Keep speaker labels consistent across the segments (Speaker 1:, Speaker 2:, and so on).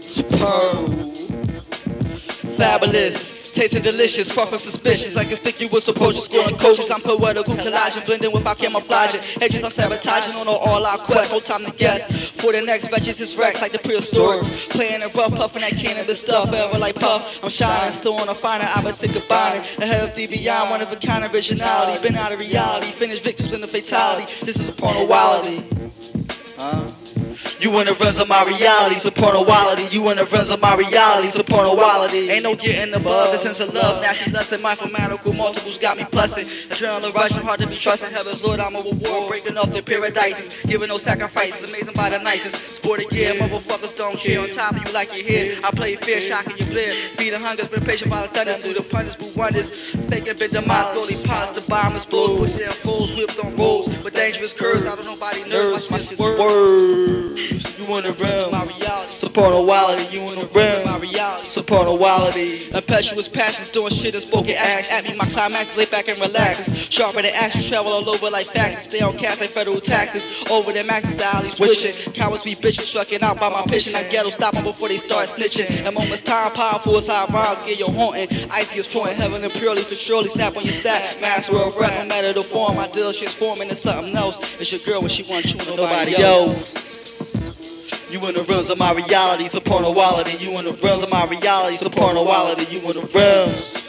Speaker 1: Superb. Fabulous. Tasting delicious, far from suspicious. Like conspicuous approach, scoring coaches. I'm poetical, collaging, blending with without camouflaging. Hedges, I'm sabotaging on all our quests. No time to guess. For the next veggies is Rex, like the prehistorics. Playing it rough, puffing that cannabis stuff. Ever like Puff, I'm shining, still on a finer. I was sick of bonding. Ahead of the beyond, one of a kind of originality. Been out of reality, finished victims in the fatality. This is a. Huh? You in the realms of my reality, support quality. You in the realms of my reality, support quality. Ain't no getting above the sense of love. Nasty and mindful manical multiples got me plussing. Adrenaline rushing, hard to be trusted. Heaven's Lord, I'm a reward. Breaking off the paradises, giving no sacrifices. Amazing by the nicest. Sporty gear, motherfuckers don't care. On top of you like your head. I play fear, shocking your blare. Feeding hungers, been patient by the thunders. Through the punish, but wonders. Faking been demise, slowly pots. The bomb explode. Pushing foes, whipped on rolls. With dangerous curves, of nobody nerves. My shit's words. You in the realm, my reality. Support quality, you in the realm, my reality. Support quality. Impetuous passions, doing shit and spoken actions. At me, my climax, lay back and relaxes. Sharper than action, travel all over like faxes. Stay on cash like federal taxes. Over the maxes, style, switching. Cowards be bitches, struck out by my pitching. I ghetto, stop them before they start snitching. At moments time, powerful as how rhymes get your haunting. Icy is flowing, heaven and purely for surely. Snap on your stack, master of rap, no matter the form. My deal transforming into something else. It's your girl when she wants you and nobody else. You in the realms of my reality, support quality. You in the realms of my reality, support quality. You in the realms,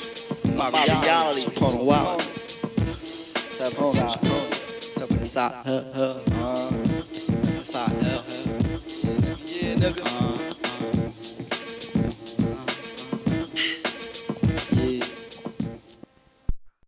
Speaker 1: my reality, support quality. Heaven inside, heaven inside, heaven inside, hell, hell. Yeah, nigga.